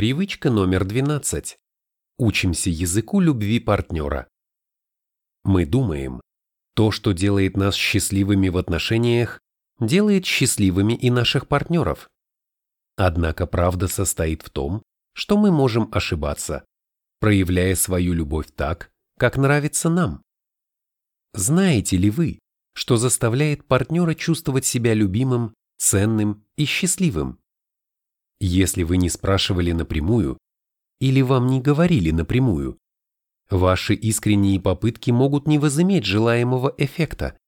Привычка номер 12. Учимся языку любви партнера. Мы думаем, то, что делает нас счастливыми в отношениях, делает счастливыми и наших партнеров. Однако правда состоит в том, что мы можем ошибаться, проявляя свою любовь так, как нравится нам. Знаете ли вы, что заставляет партнера чувствовать себя любимым, ценным и счастливым? Если вы не спрашивали напрямую, или вам не говорили напрямую, ваши искренние попытки могут не возыметь желаемого эффекта.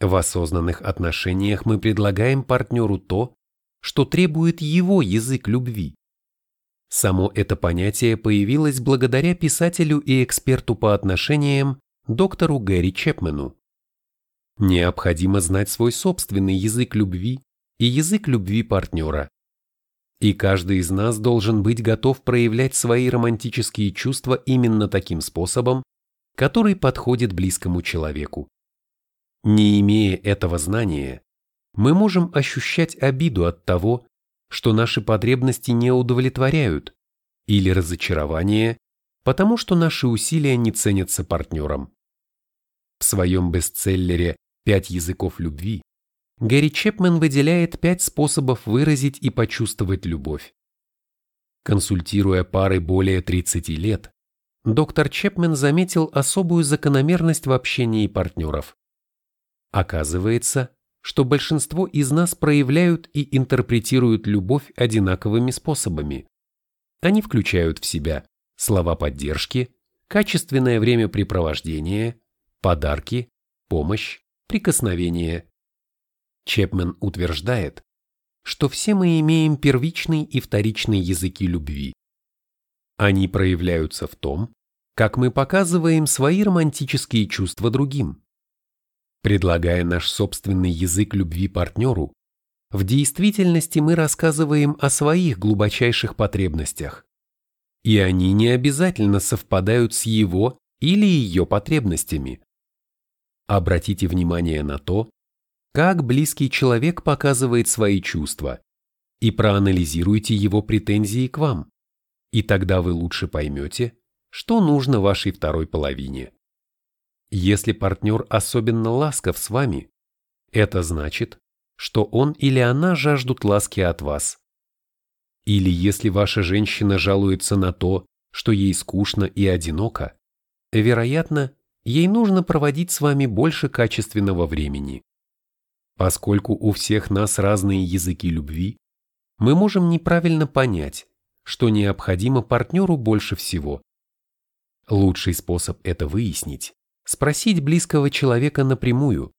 В осознанных отношениях мы предлагаем партнеру то, что требует его язык любви. Само это понятие появилось благодаря писателю и эксперту по отношениям доктору Гэри Чепмену. Необходимо знать свой собственный язык любви и язык любви партнера. И каждый из нас должен быть готов проявлять свои романтические чувства именно таким способом, который подходит близкому человеку. Не имея этого знания, мы можем ощущать обиду от того, что наши потребности не удовлетворяют, или разочарование, потому что наши усилия не ценятся партнером. В своем бестселлере «Пять языков любви» Гэри Чепмен выделяет пять способов выразить и почувствовать любовь. Консультируя пары более 30 лет, доктор Чепмен заметил особую закономерность в общении партнеров. Оказывается, что большинство из нас проявляют и интерпретируют любовь одинаковыми способами. Они включают в себя слова поддержки, качественное времяпрепровождение, подарки, помощь, прикосновение, Чепмен утверждает, что все мы имеем первичный и вторичный языки любви. Они проявляются в том, как мы показываем свои романтические чувства другим. Предлагая наш собственный язык любви партнеру, в действительности мы рассказываем о своих глубочайших потребностях. И они не обязательно совпадают с его или ее потребностями. Обратите внимание на то, как близкий человек показывает свои чувства, и проанализируйте его претензии к вам, и тогда вы лучше поймете, что нужно вашей второй половине. Если партнер особенно ласков с вами, это значит, что он или она жаждут ласки от вас. Или если ваша женщина жалуется на то, что ей скучно и одиноко, вероятно, ей нужно проводить с вами больше качественного времени. Поскольку у всех нас разные языки любви, мы можем неправильно понять, что необходимо партнеру больше всего. Лучший способ это выяснить – спросить близкого человека напрямую,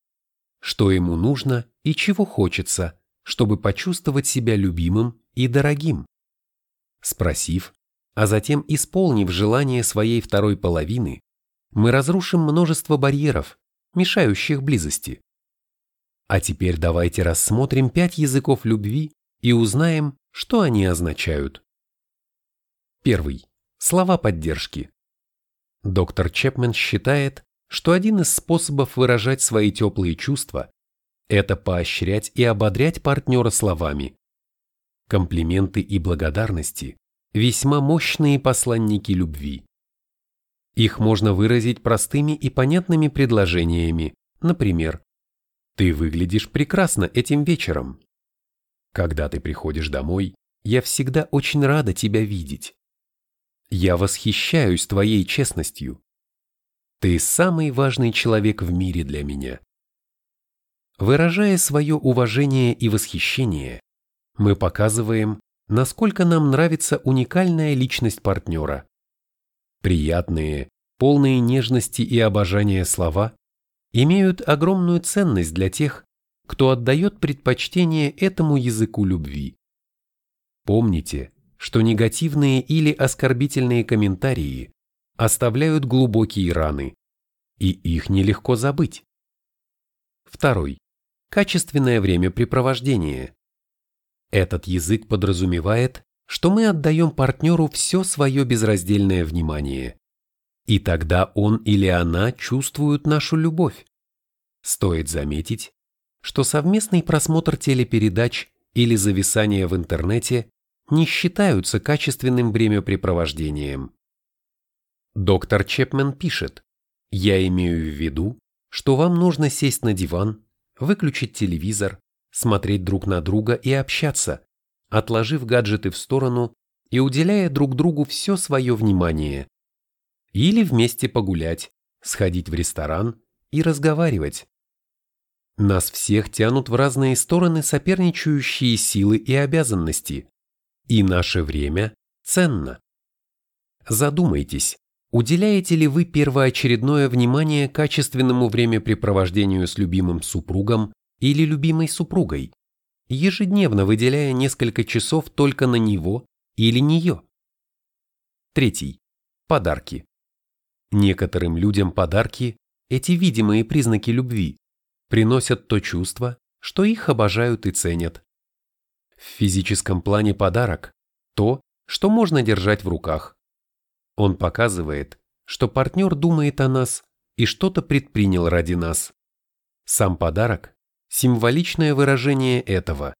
что ему нужно и чего хочется, чтобы почувствовать себя любимым и дорогим. Спросив, а затем исполнив желание своей второй половины, мы разрушим множество барьеров, мешающих близости. А теперь давайте рассмотрим пять языков любви и узнаем, что они означают. Первый. Слова поддержки. Доктор Чепмен считает, что один из способов выражать свои теплые чувства – это поощрять и ободрять партнера словами. Комплименты и благодарности – весьма мощные посланники любви. Их можно выразить простыми и понятными предложениями, например, ты выглядишь прекрасно этим вечером. Когда ты приходишь домой, я всегда очень рада тебя видеть. Я восхищаюсь твоей честностью. Ты самый важный человек в мире для меня. Выражая свое уважение и восхищение, мы показываем, насколько нам нравится уникальная личность партнера. Приятные, полные нежности и обожания слова имеют огромную ценность для тех, кто отдает предпочтение этому языку любви. Помните, что негативные или оскорбительные комментарии оставляют глубокие раны, и их нелегко забыть. Второй. Качественное времяпрепровождение. Этот язык подразумевает, что мы отдаем партнеру все свое безраздельное внимание, и тогда он или она чувствуют нашу любовь. Стоит заметить, что совместный просмотр телепередач или зависание в интернете не считаются качественным времяпрепровождением. Доктор Чепмен пишет, «Я имею в виду, что вам нужно сесть на диван, выключить телевизор, смотреть друг на друга и общаться, отложив гаджеты в сторону и уделяя друг другу все свое внимание. Или вместе погулять, сходить в ресторан и разговаривать. Нас всех тянут в разные стороны соперничающие силы и обязанности, и наше время ценно. Задумайтесь, уделяете ли вы первоочередное внимание качественному времяпрепровождению с любимым супругом или любимой супругой, ежедневно выделяя несколько часов только на него или нее? Третий. Подарки. Некоторым людям подарки – эти видимые признаки любви, приносят то чувство, что их обожают и ценят. В физическом плане подарок – то, что можно держать в руках. Он показывает, что партнер думает о нас и что-то предпринял ради нас. Сам подарок – символичное выражение этого,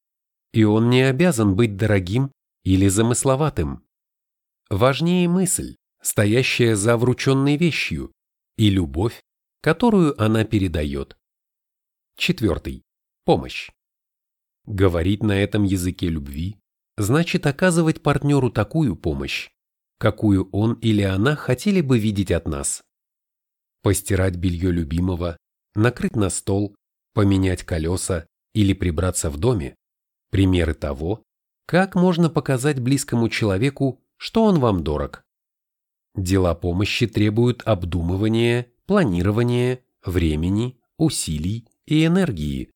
и он не обязан быть дорогим или замысловатым. Важнее мысль, стоящая за врученной вещью, и любовь, которую она передает. Четвертый. Помощь. Говорить на этом языке любви значит оказывать партнеру такую помощь, какую он или она хотели бы видеть от нас. Постирать белье любимого, накрыть на стол, поменять колеса или прибраться в доме – примеры того, как можно показать близкому человеку, что он вам дорог. Дела помощи требуют обдумывания, планирования, времени, усилий и энергии.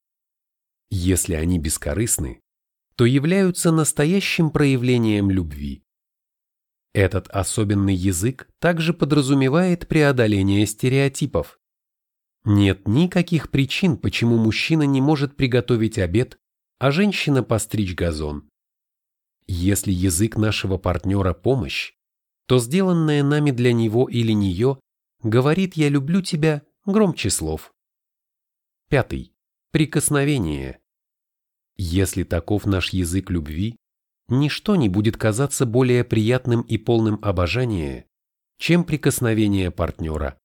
Если они бескорыстны, то являются настоящим проявлением любви. Этот особенный язык также подразумевает преодоление стереотипов. Нет никаких причин, почему мужчина не может приготовить обед, а женщина постричь газон. Если язык нашего партнера – помощь, то сделанное нами для него или нее говорит «я люблю тебя» громче слов. Пятый. Прикосновение. Если таков наш язык любви, ничто не будет казаться более приятным и полным обожания, чем прикосновение партнера.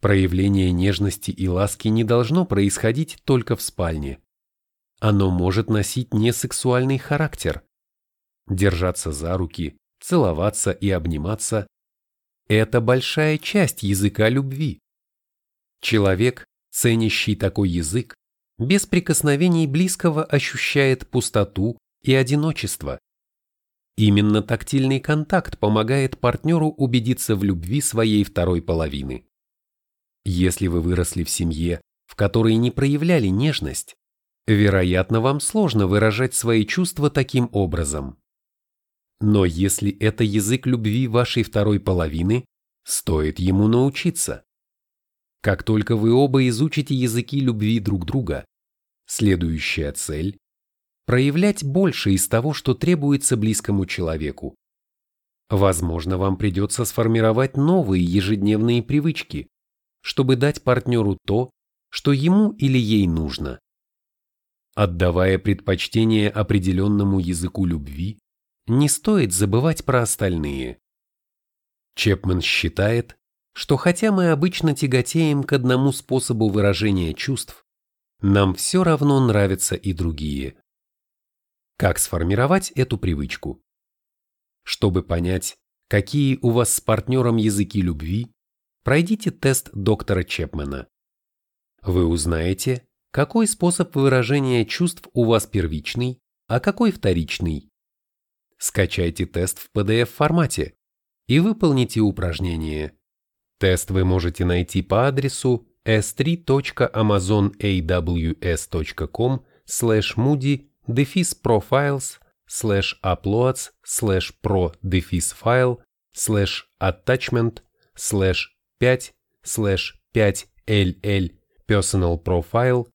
Проявление нежности и ласки не должно происходить только в спальне. Оно может носить несексуальный характер. Держаться за руки, целоваться и обниматься – это большая часть языка любви. Человек, ценящий такой язык, без прикосновений близкого ощущает пустоту и одиночество. Именно тактильный контакт помогает партнеру убедиться в любви своей второй половины. Если вы выросли в семье, в которой не проявляли нежность, вероятно, вам сложно выражать свои чувства таким образом. Но если это язык любви вашей второй половины, стоит ему научиться. Как только вы оба изучите языки любви друг друга, следующая цель – проявлять больше из того, что требуется близкому человеку. Возможно, вам придется сформировать новые ежедневные привычки, чтобы дать партнеру то, что ему или ей нужно. Отдавая предпочтение определенному языку любви, не стоит забывать про остальные. Чепмен считает, что хотя мы обычно тяготеем к одному способу выражения чувств, нам все равно нравятся и другие. Как сформировать эту привычку? Чтобы понять, какие у вас с партнером языки любви, пройдите тест доктора Чепмена. Вы узнаете, какой способ выражения чувств у вас первичный, а какой вторичный. Скачайте тест в PDF-формате и выполните упражнение. Тест вы можете найти по адресу s3.amazonaws.com slash moody дефис profiles slash uploads slash pro дефис file slash attachment slash 5 slash 5 ll personal profile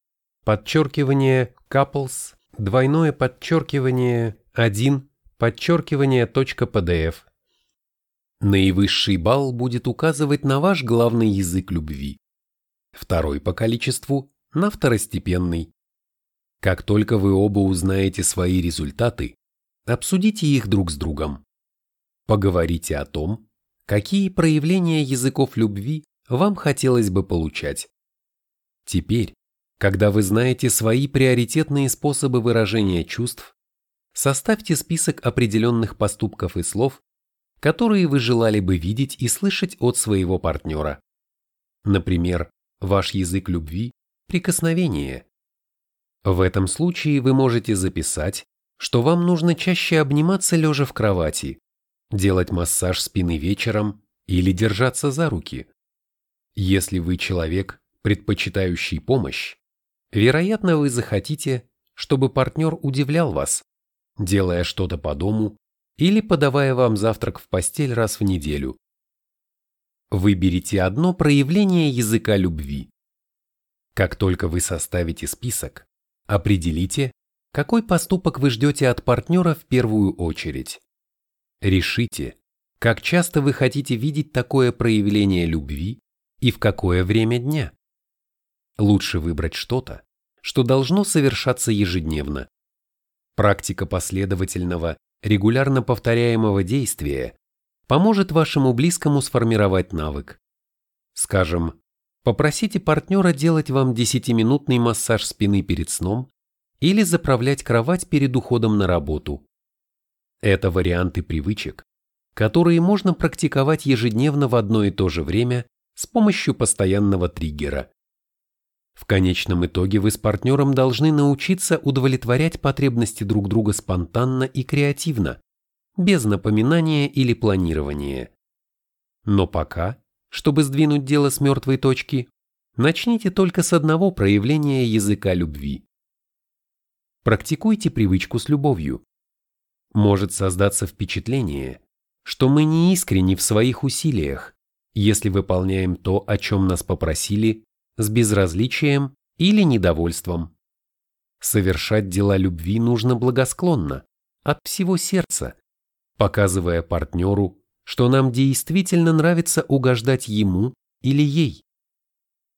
подчеркивание couples двойное подчеркивание 1 подчеркивание .pdf Наивысший балл будет указывать на ваш главный язык любви. Второй по количеству – на второстепенный. Как только вы оба узнаете свои результаты, обсудите их друг с другом. Поговорите о том, какие проявления языков любви вам хотелось бы получать. Теперь, когда вы знаете свои приоритетные способы выражения чувств, составьте список определенных поступков и слов, которые вы желали бы видеть и слышать от своего партнера. Например, ваш язык любви – прикосновение. В этом случае вы можете записать, что вам нужно чаще обниматься лежа в кровати, делать массаж спины вечером или держаться за руки. Если вы человек, предпочитающий помощь, вероятно, вы захотите, чтобы партнер удивлял вас, делая что-то по дому или подавая вам завтрак в постель раз в неделю. Выберите одно проявление языка любви. Как только вы составите список, определите, какой поступок вы ждете от партнера в первую очередь. Решите, как часто вы хотите видеть такое проявление любви и в какое время дня. Лучше выбрать что-то, что должно совершаться ежедневно. Практика последовательного, регулярно повторяемого действия поможет вашему близкому сформировать навык. Скажем, попросите партнера делать вам 10-минутный массаж спины перед сном или заправлять кровать перед уходом на работу. Это варианты привычек, которые можно практиковать ежедневно в одно и то же время с помощью постоянного триггера. В конечном итоге вы с партнером должны научиться удовлетворять потребности друг друга спонтанно и креативно, без напоминания или планирования. Но пока, чтобы сдвинуть дело с мертвой точки, начните только с одного проявления языка любви. Практикуйте привычку с любовью. Может создаться впечатление, что мы не искренни в своих усилиях, если выполняем то, о чем нас попросили, с безразличием или недовольством. Совершать дела любви нужно благосклонно, от всего сердца, показывая партнеру, что нам действительно нравится угождать ему или ей.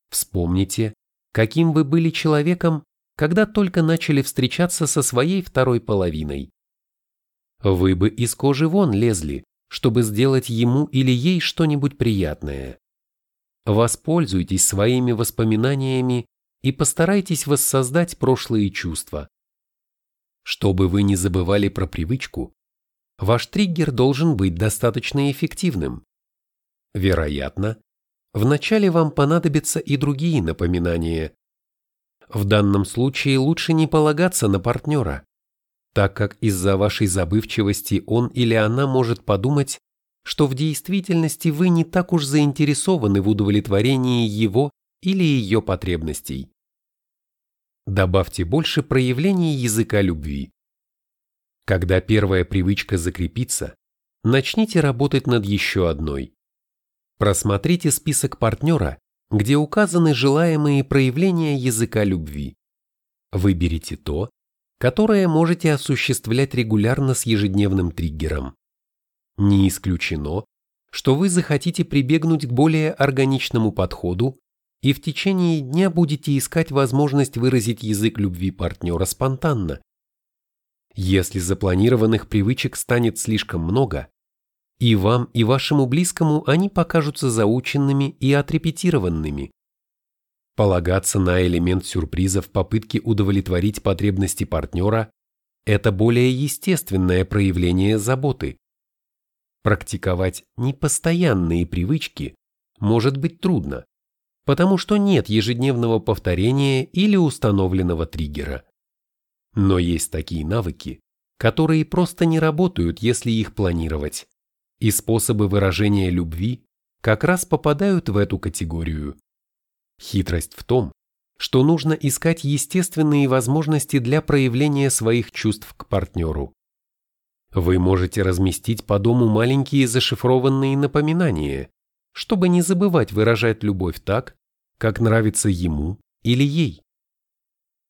Вспомните, каким вы были человеком, когда только начали встречаться со своей второй половиной. Вы бы из кожи вон лезли, чтобы сделать ему или ей что-нибудь приятное. Воспользуйтесь своими воспоминаниями и постарайтесь воссоздать прошлые чувства. Чтобы вы не забывали про привычку, ваш триггер должен быть достаточно эффективным. Вероятно, вначале вам понадобятся и другие напоминания. В данном случае лучше не полагаться на партнера, так как из-за вашей забывчивости он или она может подумать, что в действительности вы не так уж заинтересованы в удовлетворении его или ее потребностей. Добавьте больше проявлений языка любви. Когда первая привычка закрепится, начните работать над еще одной. Просмотрите список партнера, где указаны желаемые проявления языка любви. Выберите то, которое можете осуществлять регулярно с ежедневным триггером. Не исключено, что вы захотите прибегнуть к более органичному подходу и в течение дня будете искать возможность выразить язык любви партнера спонтанно. Если запланированных привычек станет слишком много, и вам, и вашему близкому они покажутся заученными и отрепетированными. Полагаться на элемент сюрприза в попытке удовлетворить потребности партнера – это более естественное проявление заботы. Практиковать непостоянные привычки может быть трудно, потому что нет ежедневного повторения или установленного триггера. Но есть такие навыки, которые просто не работают, если их планировать, и способы выражения любви как раз попадают в эту категорию. Хитрость в том, что нужно искать естественные возможности для проявления своих чувств к партнеру. Вы можете разместить по дому маленькие зашифрованные напоминания, чтобы не забывать выражать любовь так, как нравится ему или ей.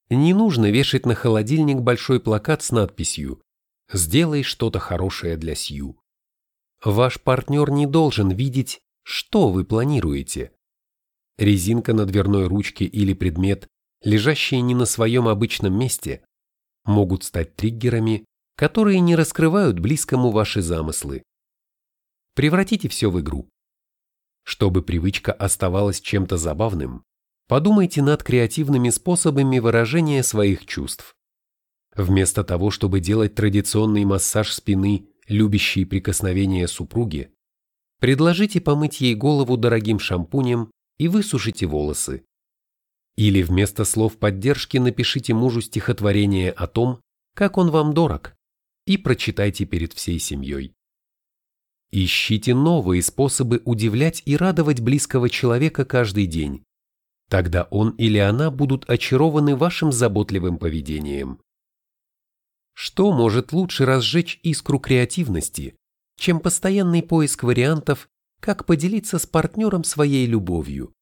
Не нужно вешать на холодильник большой плакат с надписью «Сделай что-то хорошее для Сью». Ваш партнер не должен видеть, что вы планируете, резинка на дверной ручке или предмет, лежащие не на своем обычном месте, могут стать триггерами, которые не раскрывают близкому ваши замыслы. Превратите все в игру. Чтобы привычка оставалась чем-то забавным, подумайте над креативными способами выражения своих чувств. Вместо того, чтобы делать традиционный массаж спины, любящие прикосновения супруги, предложите помыть ей голову дорогим шампунем и высушите волосы. Или вместо слов поддержки напишите мужу стихотворение о том, как он вам дорог, и прочитайте перед всей семьей. Ищите новые способы удивлять и радовать близкого человека каждый день. Тогда он или она будут очарованы вашим заботливым поведением. Что может лучше разжечь искру креативности, чем постоянный поиск вариантов, как поделиться с партнером своей любовью?